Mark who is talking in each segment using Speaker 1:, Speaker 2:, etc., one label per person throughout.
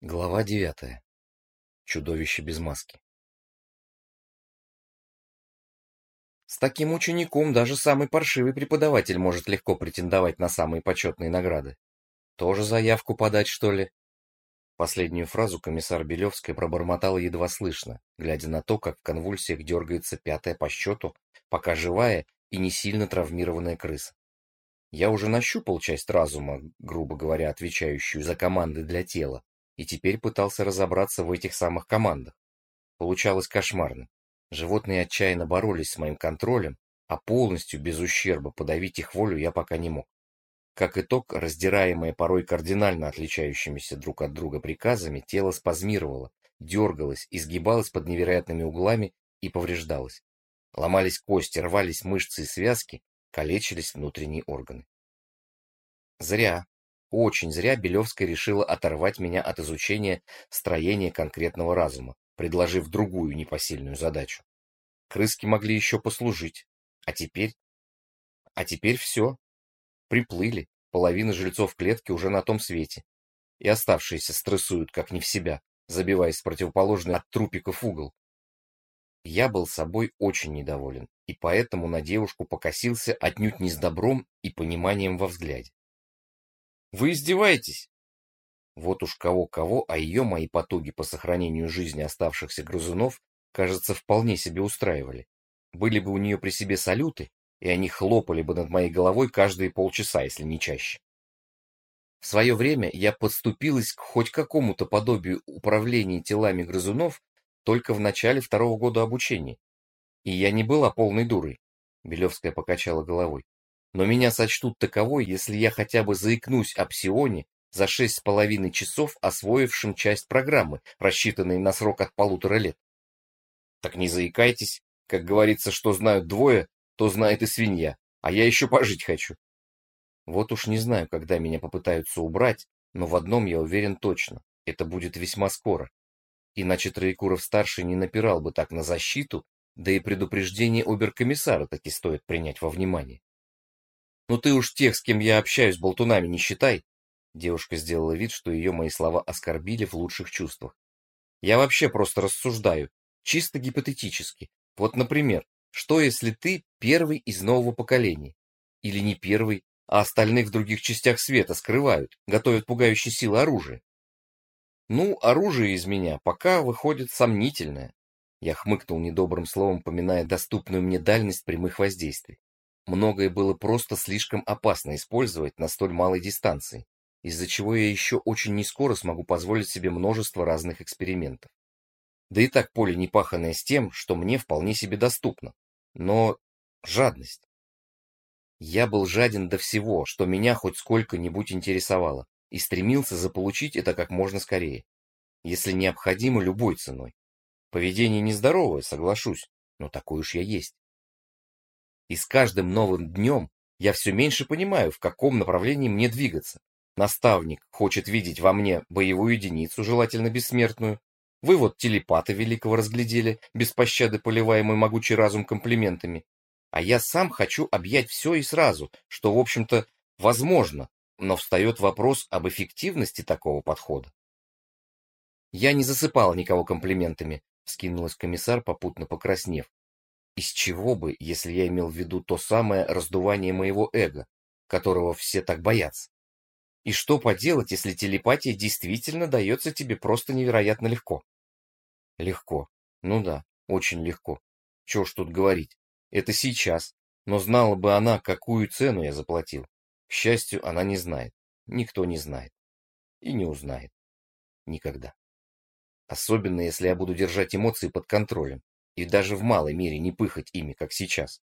Speaker 1: Глава девятая. Чудовище без маски. С таким учеником даже самый паршивый преподаватель может легко претендовать на самые почетные награды. Тоже заявку подать, что ли? Последнюю фразу комиссар Белевская пробормотала едва слышно, глядя на то, как в конвульсиях дергается пятая по счету, пока живая и не сильно травмированная крыса. Я уже нащупал часть разума, грубо говоря, отвечающую за команды для тела, и теперь пытался разобраться в этих самых командах. Получалось кошмарно. Животные отчаянно боролись с моим контролем, а полностью без ущерба подавить их волю я пока не мог. Как итог, раздираемое порой кардинально отличающимися друг от друга приказами, тело спазмировало, дергалось, изгибалось под невероятными углами и повреждалось. Ломались кости, рвались мышцы и связки, калечились внутренние органы. Зря, очень зря Белевская решила оторвать меня от изучения строения конкретного разума, предложив другую непосильную задачу. Крыски могли еще послужить. А теперь? А теперь все. Приплыли. Половина жильцов клетки уже на том свете. И оставшиеся стрессуют, как не в себя, забиваясь в противоположный от трупиков угол. Я был собой очень недоволен, и поэтому на девушку покосился отнюдь не с добром и пониманием во взгляде. Вы издеваетесь? Вот уж кого-кого, а ее мои потуги по сохранению жизни оставшихся грызунов, кажется, вполне себе устраивали. Были бы у нее при себе салюты, и они хлопали бы над моей головой каждые полчаса, если не чаще. В свое время я подступилась к хоть какому-то подобию управления телами грызунов только в начале второго года обучения. И я не была полной дурой. Белевская покачала головой но меня сочтут таковой, если я хотя бы заикнусь о псионе за шесть с половиной часов, освоившим часть программы, рассчитанной на срок от полутора лет. Так не заикайтесь, как говорится, что знают двое, то знает и свинья, а я еще пожить хочу. Вот уж не знаю, когда меня попытаются убрать, но в одном я уверен точно, это будет весьма скоро. Иначе Троекуров-старший не напирал бы так на защиту, да и предупреждение оберкомиссара таки стоит принять во внимание. «Ну ты уж тех, с кем я общаюсь, болтунами не считай!» Девушка сделала вид, что ее мои слова оскорбили в лучших чувствах. «Я вообще просто рассуждаю, чисто гипотетически. Вот, например, что если ты первый из нового поколения? Или не первый, а остальных в других частях света скрывают, готовят пугающие силы оружия? Ну, оружие из меня пока выходит сомнительное. Я хмыкнул недобрым словом, поминая доступную мне дальность прямых воздействий. Многое было просто слишком опасно использовать на столь малой дистанции, из-за чего я еще очень нескоро смогу позволить себе множество разных экспериментов. Да и так поле не паханное с тем, что мне вполне себе доступно. Но жадность. Я был жаден до всего, что меня хоть сколько-нибудь интересовало, и стремился заполучить это как можно скорее, если необходимо любой ценой. Поведение нездоровое, соглашусь, но такой уж я есть. И с каждым новым днем я все меньше понимаю, в каком направлении мне двигаться. Наставник хочет видеть во мне боевую единицу, желательно бессмертную. Вы вот телепата великого разглядели, без пощады поливая мой могучий разум комплиментами. А я сам хочу объять все и сразу, что, в общем-то, возможно, но встает вопрос об эффективности такого подхода. Я не засыпал никого комплиментами, скинулась комиссар, попутно покраснев. Из чего бы, если я имел в виду то самое раздувание моего эго, которого все так боятся? И что поделать, если телепатия действительно дается тебе просто невероятно легко? Легко. Ну да, очень легко. Чего ж тут говорить. Это сейчас. Но знала бы она, какую цену я заплатил. К счастью, она не знает. Никто не знает. И не узнает. Никогда. Особенно, если я буду держать эмоции под контролем и даже в малой мере не пыхать ими, как сейчас.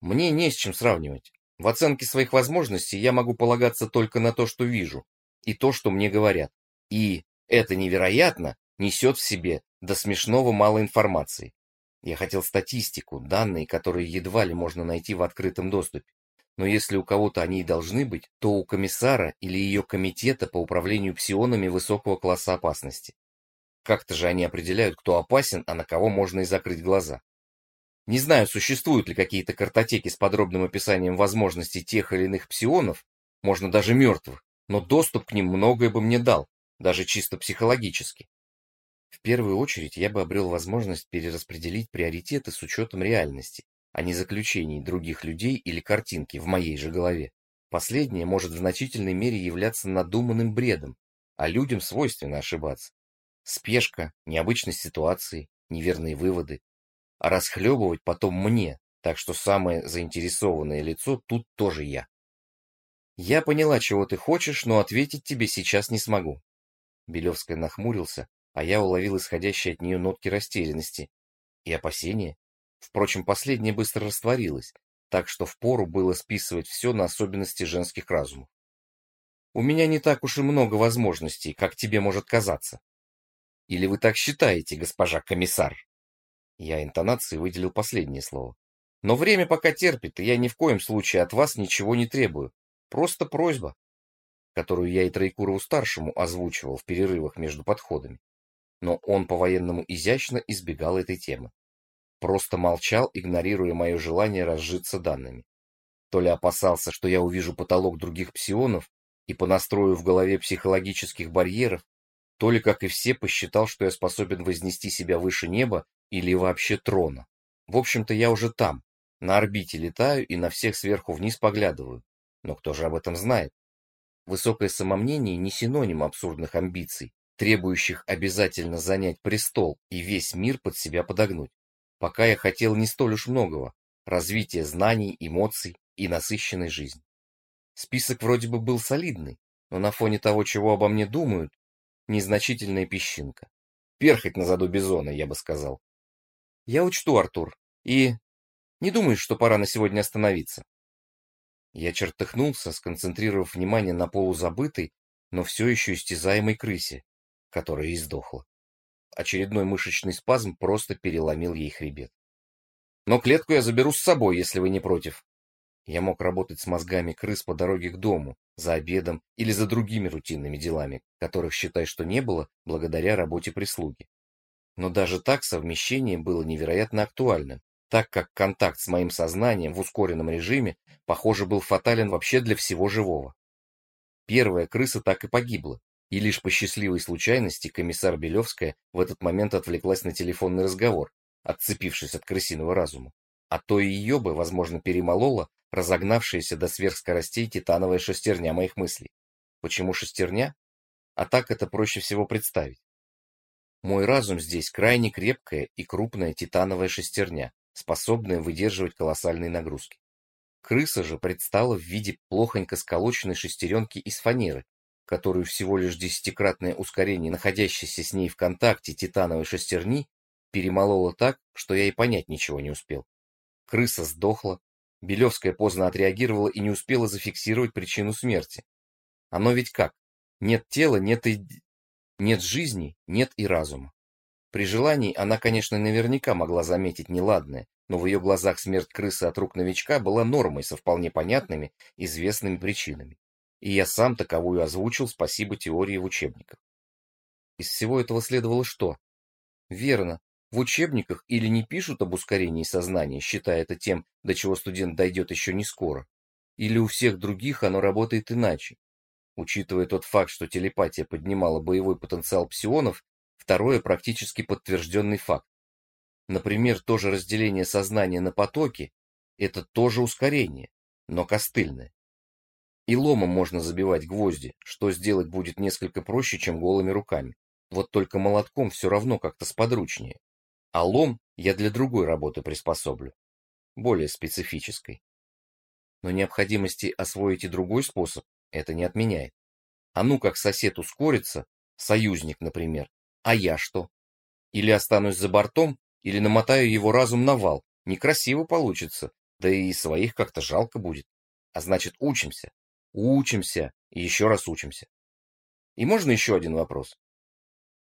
Speaker 1: Мне не с чем сравнивать. В оценке своих возможностей я могу полагаться только на то, что вижу, и то, что мне говорят. И это невероятно несет в себе до смешного мало информации. Я хотел статистику, данные, которые едва ли можно найти в открытом доступе. Но если у кого-то они и должны быть, то у комиссара или ее комитета по управлению псионами высокого класса опасности. Как-то же они определяют, кто опасен, а на кого можно и закрыть глаза. Не знаю, существуют ли какие-то картотеки с подробным описанием возможностей тех или иных псионов, можно даже мертвых, но доступ к ним многое бы мне дал, даже чисто психологически. В первую очередь я бы обрел возможность перераспределить приоритеты с учетом реальности, а не заключений других людей или картинки в моей же голове. Последнее может в значительной мере являться надуманным бредом, а людям свойственно ошибаться. Спешка, необычность ситуации, неверные выводы. А расхлебывать потом мне, так что самое заинтересованное лицо тут тоже я. Я поняла, чего ты хочешь, но ответить тебе сейчас не смогу. Белевская нахмурился, а я уловил исходящие от нее нотки растерянности и опасения. Впрочем, последнее быстро растворилось, так что впору было списывать все на особенности женских разумов. У меня не так уж и много возможностей, как тебе может казаться. Или вы так считаете, госпожа комиссар? Я интонацией выделил последнее слово. Но время пока терпит, и я ни в коем случае от вас ничего не требую. Просто просьба, которую я и Троекурову-старшему озвучивал в перерывах между подходами. Но он по-военному изящно избегал этой темы. Просто молчал, игнорируя мое желание разжиться данными. То ли опасался, что я увижу потолок других псионов и понастрою в голове психологических барьеров, то ли, как и все, посчитал, что я способен вознести себя выше неба или вообще трона. В общем-то, я уже там, на орбите летаю и на всех сверху вниз поглядываю. Но кто же об этом знает? Высокое самомнение не синоним абсурдных амбиций, требующих обязательно занять престол и весь мир под себя подогнуть. Пока я хотел не столь уж многого – развития знаний, эмоций и насыщенной жизни. Список вроде бы был солидный, но на фоне того, чего обо мне думают, незначительная песчинка. Перхоть на заду бизона, я бы сказал. Я учту, Артур, и не думаешь, что пора на сегодня остановиться? Я чертыхнулся, сконцентрировав внимание на полузабытой, но все еще истязаемой крысе, которая издохла. Очередной мышечный спазм просто переломил ей хребет. Но клетку я заберу с собой, если вы не против. Я мог работать с мозгами крыс по дороге к дому, за обедом или за другими рутинными делами, которых, считай, что не было, благодаря работе прислуги. Но даже так совмещение было невероятно актуальным, так как контакт с моим сознанием в ускоренном режиме, похоже, был фатален вообще для всего живого. Первая крыса так и погибла, и лишь по счастливой случайности комиссар Белевская в этот момент отвлеклась на телефонный разговор, отцепившись от крысиного разума. А то и ее бы, возможно, перемолола разогнавшаяся до сверхскоростей титановая шестерня моих мыслей. Почему шестерня? А так это проще всего представить. Мой разум здесь крайне крепкая и крупная титановая шестерня, способная выдерживать колоссальные нагрузки. Крыса же предстала в виде плохонько сколоченной шестеренки из фанеры, которую всего лишь десятикратное ускорение находящейся с ней в контакте титановой шестерни перемололо так, что я и понять ничего не успел. Крыса сдохла, Белевская поздно отреагировала и не успела зафиксировать причину смерти. Оно ведь как? Нет тела, нет и... нет жизни, нет и разума. При желании она, конечно, наверняка могла заметить неладное, но в ее глазах смерть крысы от рук новичка была нормой со вполне понятными, известными причинами и я сам таковую озвучил спасибо теории в учебниках. Из всего этого следовало что? Верно, в учебниках или не пишут об ускорении сознания, считая это тем, до чего студент дойдет еще не скоро, или у всех других оно работает иначе. Учитывая тот факт, что телепатия поднимала боевой потенциал псионов, второе практически подтвержденный факт. Например, то же разделение сознания на потоки – это тоже ускорение, но костыльное. И ломом можно забивать гвозди, что сделать будет несколько проще, чем голыми руками. Вот только молотком все равно как-то сподручнее. А лом я для другой работы приспособлю, более специфической. Но необходимости освоить и другой способ это не отменяет. А ну как сосед ускорится, союзник, например, а я что? Или останусь за бортом, или намотаю его разум на вал. Некрасиво получится, да и своих как-то жалко будет. А значит, учимся, Учимся и еще раз учимся. И можно еще один вопрос?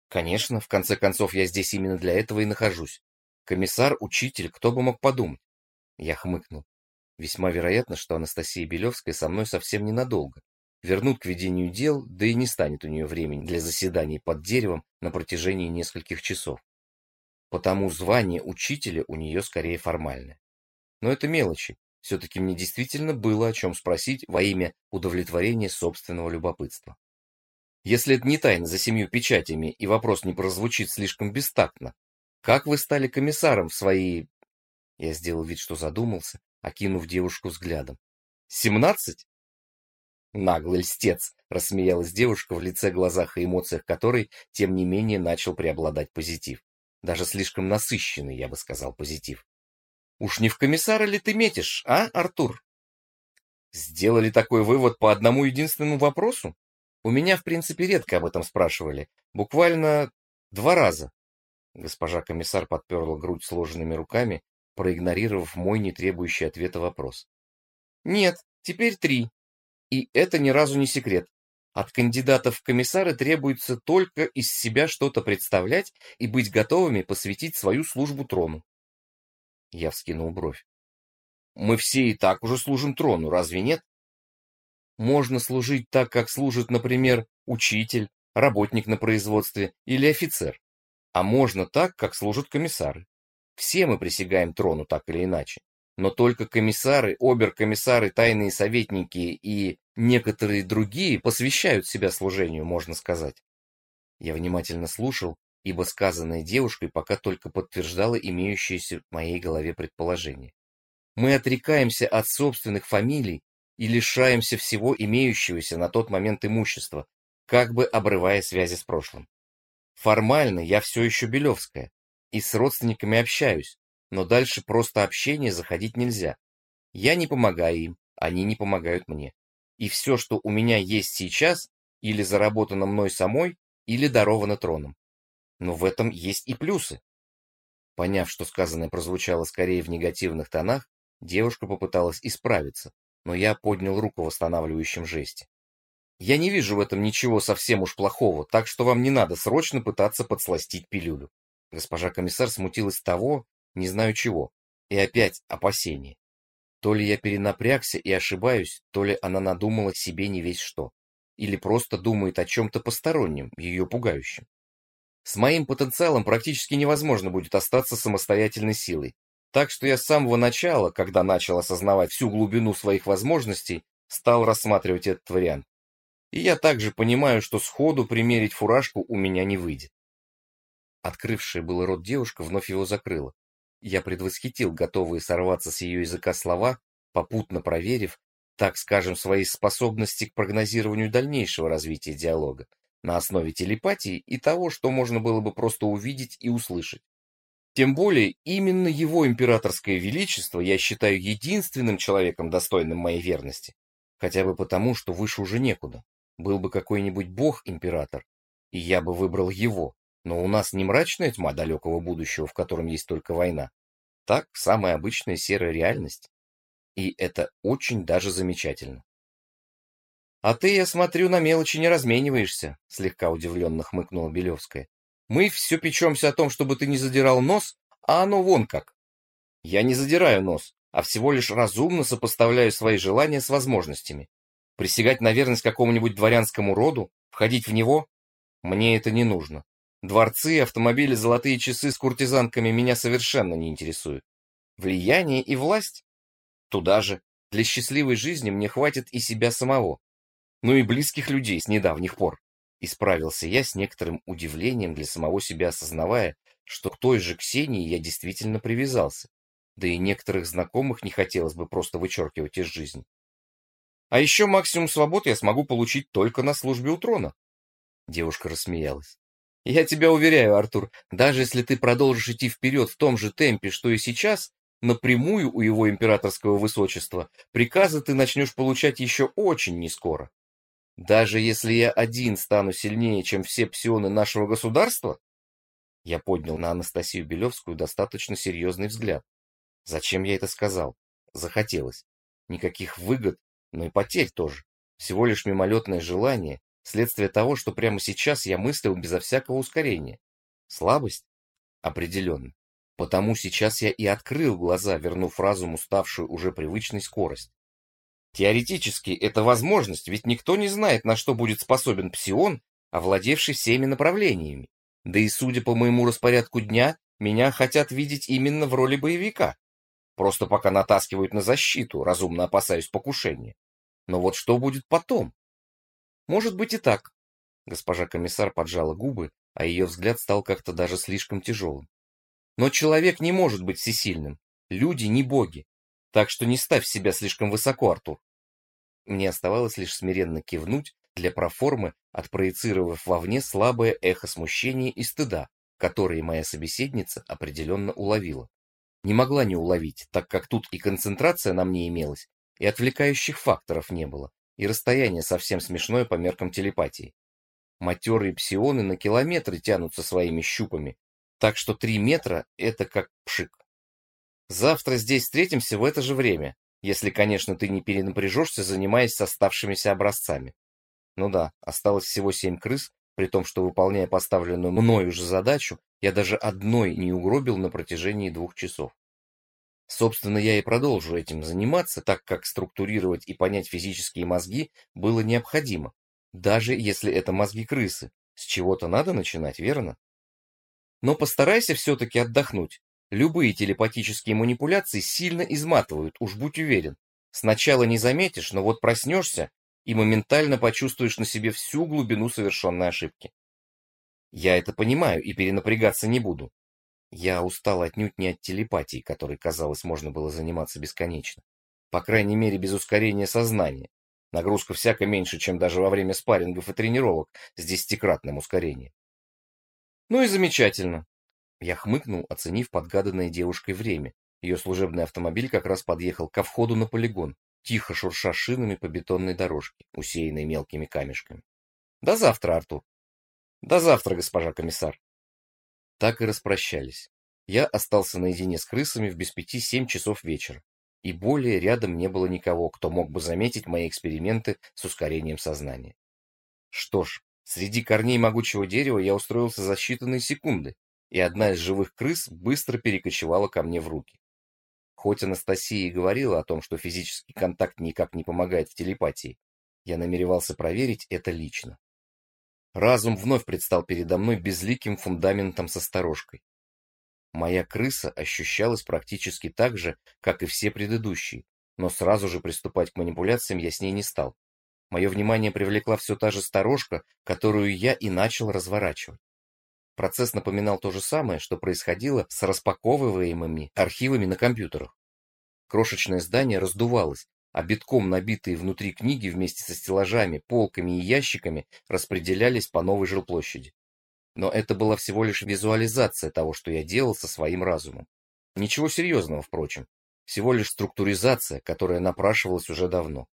Speaker 1: Конечно, в конце концов, я здесь именно для этого и нахожусь. Комиссар, учитель, кто бы мог подумать? Я хмыкнул. Весьма вероятно, что Анастасия Белевская со мной совсем ненадолго. Вернут к ведению дел, да и не станет у нее времени для заседаний под деревом на протяжении нескольких часов. Потому звание учителя у нее скорее формальное. Но это мелочи, все-таки мне действительно было о чем спросить во имя удовлетворения собственного любопытства. Если это не тайна за семью печатями и вопрос не прозвучит слишком бестактно, как вы стали комиссаром в свои... Я сделал вид, что задумался, окинув девушку взглядом. «Семнадцать?» Наглый льстец, рассмеялась девушка, в лице, глазах и эмоциях которой, тем не менее, начал преобладать позитив. Даже слишком насыщенный, я бы сказал, позитив. Уж не в комиссара ли ты метишь, а, Артур? Сделали такой вывод по одному единственному вопросу? У меня, в принципе, редко об этом спрашивали. Буквально два раза. Госпожа комиссар подперла грудь сложенными руками, проигнорировав мой не требующий ответа вопрос. Нет, теперь три. И это ни разу не секрет. От кандидатов в комиссары требуется только из себя что-то представлять и быть готовыми посвятить свою службу трону. Я вскинул бровь. Мы все и так уже служим трону, разве нет? Можно служить так, как служит, например, учитель, работник на производстве или офицер. А можно так, как служат комиссары. Все мы присягаем трону так или иначе. Но только комиссары, обер-комиссары, тайные советники и некоторые другие посвящают себя служению, можно сказать. Я внимательно слушал, ибо сказанное девушкой пока только подтверждало имеющееся в моей голове предположение. Мы отрекаемся от собственных фамилий и лишаемся всего имеющегося на тот момент имущества, как бы обрывая связи с прошлым. Формально я все еще Белевская, и с родственниками общаюсь, но дальше просто общение заходить нельзя. Я не помогаю им, они не помогают мне. И все, что у меня есть сейчас, или заработано мной самой, или даровано троном. Но в этом есть и плюсы. Поняв, что сказанное прозвучало скорее в негативных тонах, девушка попыталась исправиться, но я поднял руку в останавливающем жесте. Я не вижу в этом ничего совсем уж плохого, так что вам не надо срочно пытаться подсластить пилюлю. Госпожа комиссар смутилась того, не знаю чего, и опять опасение. То ли я перенапрягся и ошибаюсь, то ли она надумала себе не весь что. Или просто думает о чем-то постороннем, ее пугающем. С моим потенциалом практически невозможно будет остаться самостоятельной силой. Так что я с самого начала, когда начал осознавать всю глубину своих возможностей, стал рассматривать этот вариант. И я также понимаю, что сходу примерить фуражку у меня не выйдет. Открывшая был рот девушка вновь его закрыла. Я предвосхитил готовые сорваться с ее языка слова, попутно проверив, так скажем, свои способности к прогнозированию дальнейшего развития диалога на основе телепатии и того, что можно было бы просто увидеть и услышать. Тем более, именно его императорское величество я считаю единственным человеком, достойным моей верности. Хотя бы потому, что выше уже некуда. Был бы какой-нибудь бог-император, и я бы выбрал его, но у нас не мрачная тьма далекого будущего, в котором есть только война. Так, самая обычная серая реальность. И это очень даже замечательно. «А ты, я смотрю, на мелочи не размениваешься», — слегка удивленно хмыкнула Белевская. «Мы все печемся о том, чтобы ты не задирал нос, а оно вон как». «Я не задираю нос, а всего лишь разумно сопоставляю свои желания с возможностями. Присягать на верность какому-нибудь дворянскому роду, входить в него? Мне это не нужно. Дворцы, автомобили, золотые часы с куртизанками меня совершенно не интересуют. Влияние и власть? Туда же. Для счастливой жизни мне хватит и себя самого. Ну и близких людей с недавних пор. Исправился я с некоторым удивлением для самого себя, осознавая, что к той же Ксении я действительно привязался. Да и некоторых знакомых не хотелось бы просто вычеркивать из жизни. А еще максимум свобод я смогу получить только на службе у трона. Девушка рассмеялась. Я тебя уверяю, Артур, даже если ты продолжишь идти вперед в том же темпе, что и сейчас, напрямую у его императорского высочества, приказы ты начнешь получать еще очень нескоро. Даже если я один стану сильнее, чем все псионы нашего государства? Я поднял на Анастасию Белевскую достаточно серьезный взгляд. Зачем я это сказал? Захотелось. Никаких выгод, но и потерь тоже. Всего лишь мимолетное желание, Следствие того, что прямо сейчас я мыслил безо всякого ускорения. Слабость? Определенно. Потому сейчас я и открыл глаза, вернув разуму ставшую уже привычной скорость. Теоретически это возможность, ведь никто не знает, на что будет способен псион, овладевший всеми направлениями. Да и судя по моему распорядку дня, меня хотят видеть именно в роли боевика. Просто пока натаскивают на защиту, разумно опасаюсь покушения. Но вот что будет потом? Может быть и так. Госпожа комиссар поджала губы, а ее взгляд стал как-то даже слишком тяжелым. Но человек не может быть всесильным. Люди не боги. Так что не ставь себя слишком высоко, Артур. Мне оставалось лишь смиренно кивнуть для проформы, отпроецировав вовне слабое эхо смущения и стыда, которые моя собеседница определенно уловила. Не могла не уловить, так как тут и концентрация на мне имелась, и отвлекающих факторов не было, и расстояние совсем смешное по меркам телепатии. Матерые псионы на километры тянутся своими щупами, так что три метра — это как пшик. Завтра здесь встретимся в это же время, если, конечно, ты не перенапряжешься, занимаясь с оставшимися образцами. Ну да, осталось всего семь крыс, при том, что, выполняя поставленную мною же задачу, я даже одной не угробил на протяжении двух часов. Собственно, я и продолжу этим заниматься, так как структурировать и понять физические мозги было необходимо, даже если это мозги крысы. С чего-то надо начинать, верно? Но постарайся все-таки отдохнуть. Любые телепатические манипуляции сильно изматывают, уж будь уверен. Сначала не заметишь, но вот проснешься и моментально почувствуешь на себе всю глубину совершенной ошибки. Я это понимаю и перенапрягаться не буду. Я устал отнюдь не от телепатии, которой, казалось, можно было заниматься бесконечно. По крайней мере, без ускорения сознания. Нагрузка всяко меньше, чем даже во время спаррингов и тренировок с десятикратным ускорением. Ну и замечательно. Я хмыкнул, оценив подгаданное девушкой время. Ее служебный автомобиль как раз подъехал ко входу на полигон, тихо шурша шинами по бетонной дорожке, усеянной мелкими камешками. До завтра, Артур. До завтра, госпожа комиссар. Так и распрощались. Я остался наедине с крысами в без пяти семь часов вечера, и более рядом не было никого, кто мог бы заметить мои эксперименты с ускорением сознания. Что ж, среди корней могучего дерева я устроился за считанные секунды, и одна из живых крыс быстро перекочевала ко мне в руки. Хоть Анастасия и говорила о том, что физический контакт никак не помогает в телепатии, я намеревался проверить это лично. Разум вновь предстал передо мной безликим фундаментом со сторожкой. Моя крыса ощущалась практически так же, как и все предыдущие, но сразу же приступать к манипуляциям я с ней не стал. Мое внимание привлекла все та же сторожка, которую я и начал разворачивать. Процесс напоминал то же самое, что происходило с распаковываемыми архивами на компьютерах. Крошечное здание раздувалось, а битком набитые внутри книги вместе со стеллажами, полками и ящиками распределялись по новой жилплощади. Но это была всего лишь визуализация того, что я делал со своим разумом. Ничего серьезного, впрочем. Всего лишь структуризация, которая напрашивалась уже давно.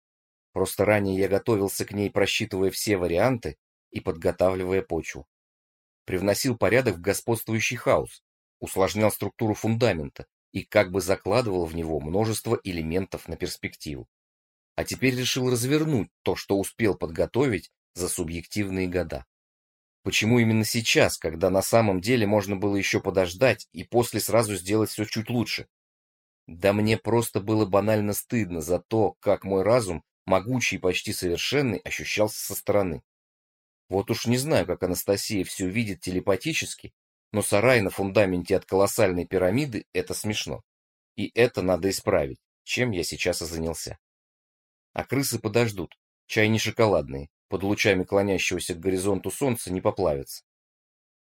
Speaker 1: Просто ранее я готовился к ней, просчитывая все варианты и подготавливая почву. Привносил порядок в господствующий хаос, усложнял структуру фундамента, и как бы закладывал в него множество элементов на перспективу. А теперь решил развернуть то, что успел подготовить за субъективные года. Почему именно сейчас, когда на самом деле можно было еще подождать и после сразу сделать все чуть лучше? Да мне просто было банально стыдно за то, как мой разум, могучий и почти совершенный, ощущался со стороны. Вот уж не знаю, как Анастасия все видит телепатически, но сарай на фундаменте от колоссальной пирамиды — это смешно. И это надо исправить, чем я сейчас и занялся. А крысы подождут, чай не шоколадные, под лучами клонящегося к горизонту солнца не поплавятся.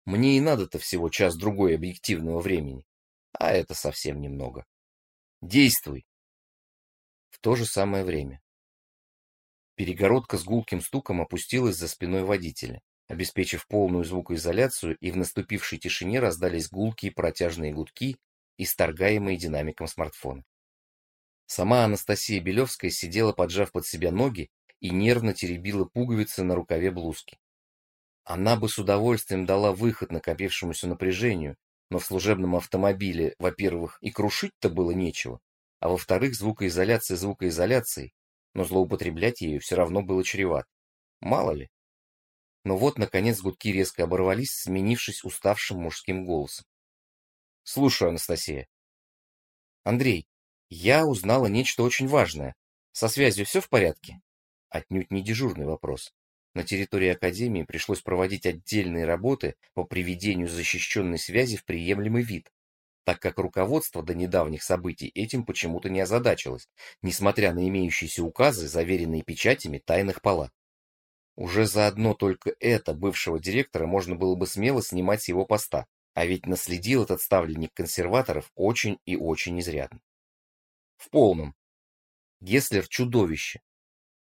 Speaker 1: Мне и надо-то всего час-другой объективного времени, а это совсем немного. Действуй! В то же самое время. Перегородка с гулким стуком опустилась за спиной водителя обеспечив полную звукоизоляцию, и в наступившей тишине раздались гулкие протяжные гудки, исторгаемые динамиком смартфона. Сама Анастасия Белевская сидела, поджав под себя ноги, и нервно теребила пуговицы на рукаве блузки. Она бы с удовольствием дала выход накопившемуся напряжению, но в служебном автомобиле, во-первых, и крушить-то было нечего, а во-вторых, звукоизоляция звукоизоляцией, но злоупотреблять ею все равно было чревато. Мало ли. Но вот, наконец, гудки резко оборвались, сменившись уставшим мужским голосом. «Слушаю, Анастасия». «Андрей, я узнала нечто очень важное. Со связью все в порядке?» Отнюдь не дежурный вопрос. На территории Академии пришлось проводить отдельные работы по приведению защищенной связи в приемлемый вид, так как руководство до недавних событий этим почему-то не озадачилось, несмотря на имеющиеся указы, заверенные печатями тайных палат. Уже за одно только это бывшего директора можно было бы смело снимать с его поста, а ведь наследил этот ставленник консерваторов очень и очень изрядно. В полном. Гесслер чудовище.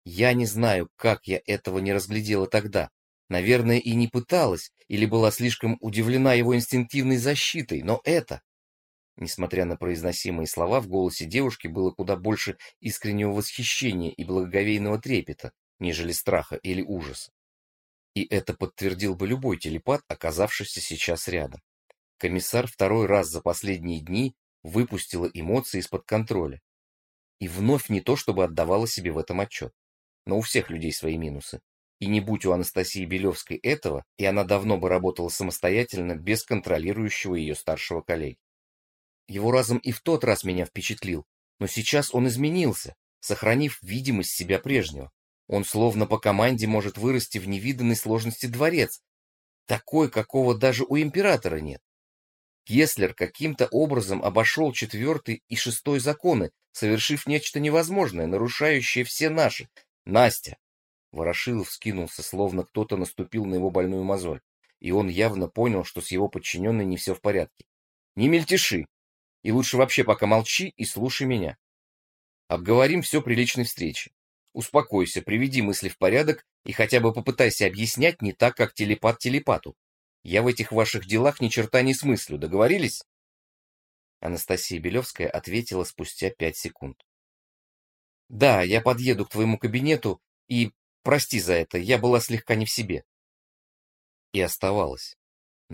Speaker 1: Я не знаю, как я этого не разглядела тогда. Наверное, и не пыталась, или была слишком удивлена его инстинктивной защитой, но это... Несмотря на произносимые слова, в голосе девушки было куда больше искреннего восхищения и благоговейного трепета, нежели страха или ужаса. И это подтвердил бы любой телепат, оказавшийся сейчас рядом. Комиссар второй раз за последние дни выпустила эмоции из-под контроля. И вновь не то, чтобы отдавала себе в этом отчет. Но у всех людей свои минусы. И не будь у Анастасии Белевской этого, и она давно бы работала самостоятельно, без контролирующего ее старшего коллеги. Его разум и в тот раз меня впечатлил, но сейчас он изменился, сохранив видимость себя прежнего. Он словно по команде может вырасти в невиданной сложности дворец, такой, какого даже у императора нет. Геслер каким-то образом обошел четвертый и шестой законы, совершив нечто невозможное, нарушающее все наши. Настя! Ворошилов скинулся, словно кто-то наступил на его больную мозоль, и он явно понял, что с его подчиненной не все в порядке. Не мельтеши! И лучше вообще пока молчи и слушай меня. Обговорим все при личной встрече. Успокойся, приведи мысли в порядок и хотя бы попытайся объяснять не так, как телепат телепату. Я в этих ваших делах ни черта не смыслю, договорились? Анастасия Белевская ответила спустя пять секунд. Да, я подъеду к твоему кабинету и, прости за это, я была слегка не в себе. И оставалась.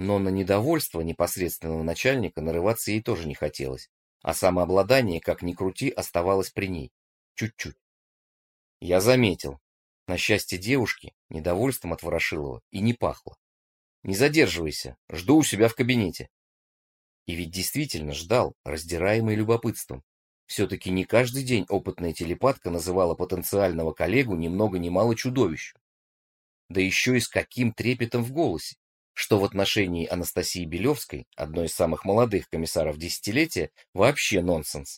Speaker 1: Но на недовольство непосредственного начальника нарываться ей тоже не хотелось, а самообладание, как ни крути, оставалось при ней. Чуть-чуть. Я заметил. На счастье девушки недовольством от Ворошилова и не пахло. Не задерживайся, жду у себя в кабинете. И ведь действительно ждал, раздираемый любопытством. Все-таки не каждый день опытная телепатка называла потенциального коллегу ни много ни мало чудовищем. Да еще и с каким трепетом в голосе, что в отношении Анастасии Белевской, одной из самых молодых комиссаров десятилетия, вообще нонсенс.